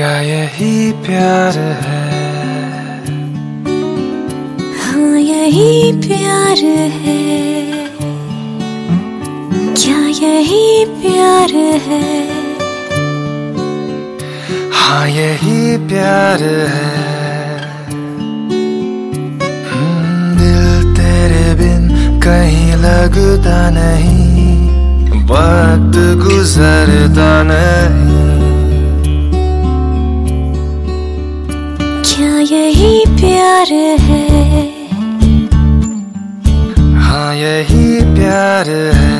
क्या यही प्यार है? हाँ यही प्यार है। क्या यही प्यार है? हाँ यही प्यार है। हम्म, दिल तेरे बिन कहीं लगता नहीं। वक्त गुजरता नहीं। प्यार है। हाँ यही प्यार है।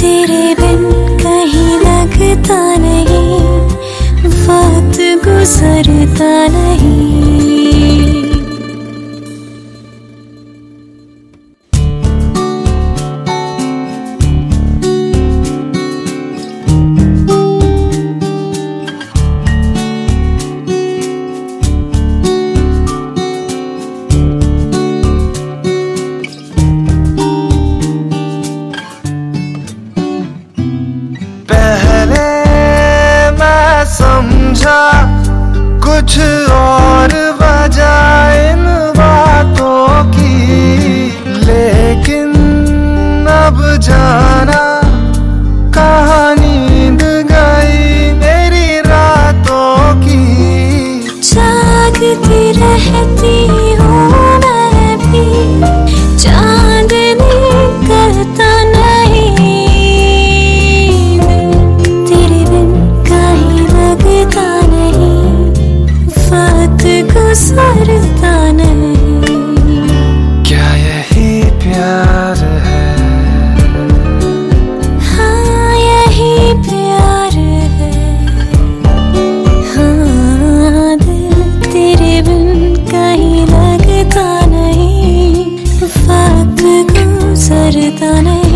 तेरे बिन कहीं लगता नहीं वक्त गुजरता नहीं। hati ሰርታነኝ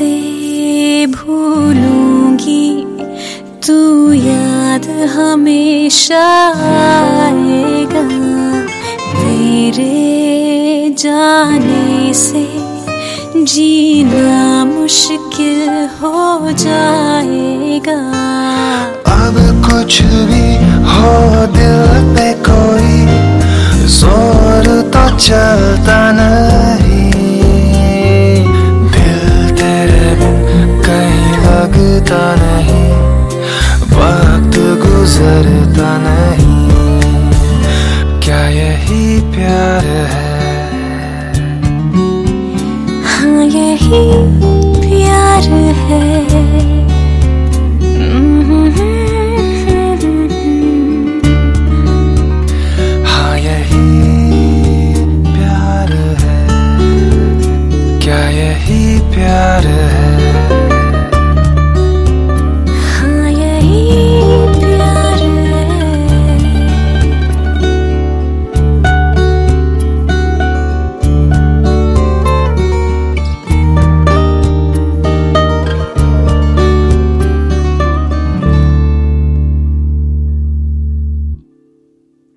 कैसे भूलूँगी। तू याद हमेशा आएगा। तेरे जाने से जीना मुश्किल हो जाएगा। अब कुछ भी हो दिल पे कोई ज़ोर तो चलता नहीं प्यार है। हाँ यही प्यार है। क्या यही प्यार है?